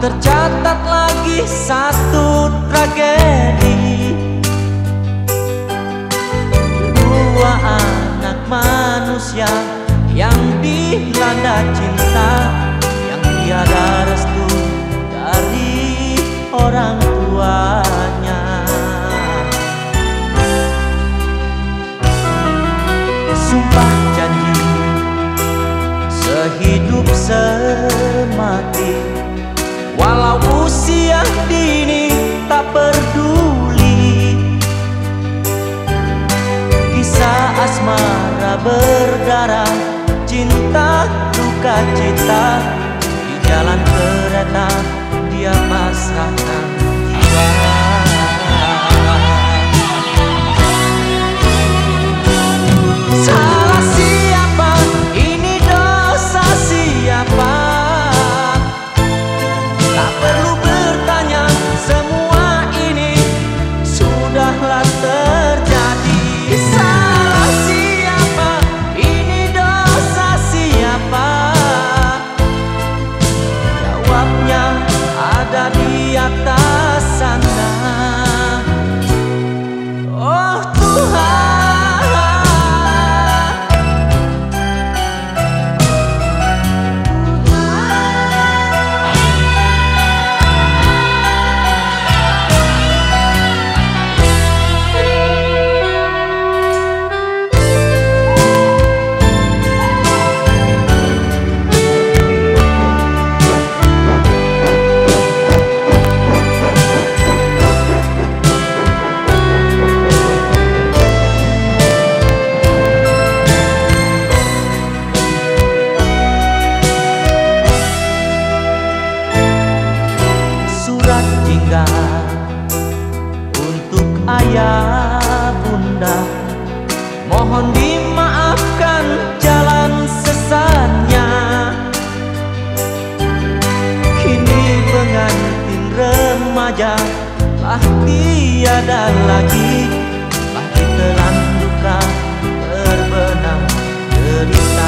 tercatat lagi satu tragedi. Dua anak manusia yang dilanda cinta Yang tiada restu dari orang tuanya. Sumpah janji sehidup semati. Tak peduli Kisah asmara berdarah Cinta duka cita Di jalan kereta dia pasrahkan ayah bunda. Mohon dimaafkan jalan sesatnya. Kini pengantin remaja Lah tiada lagi. Telah telan luka berbenang derita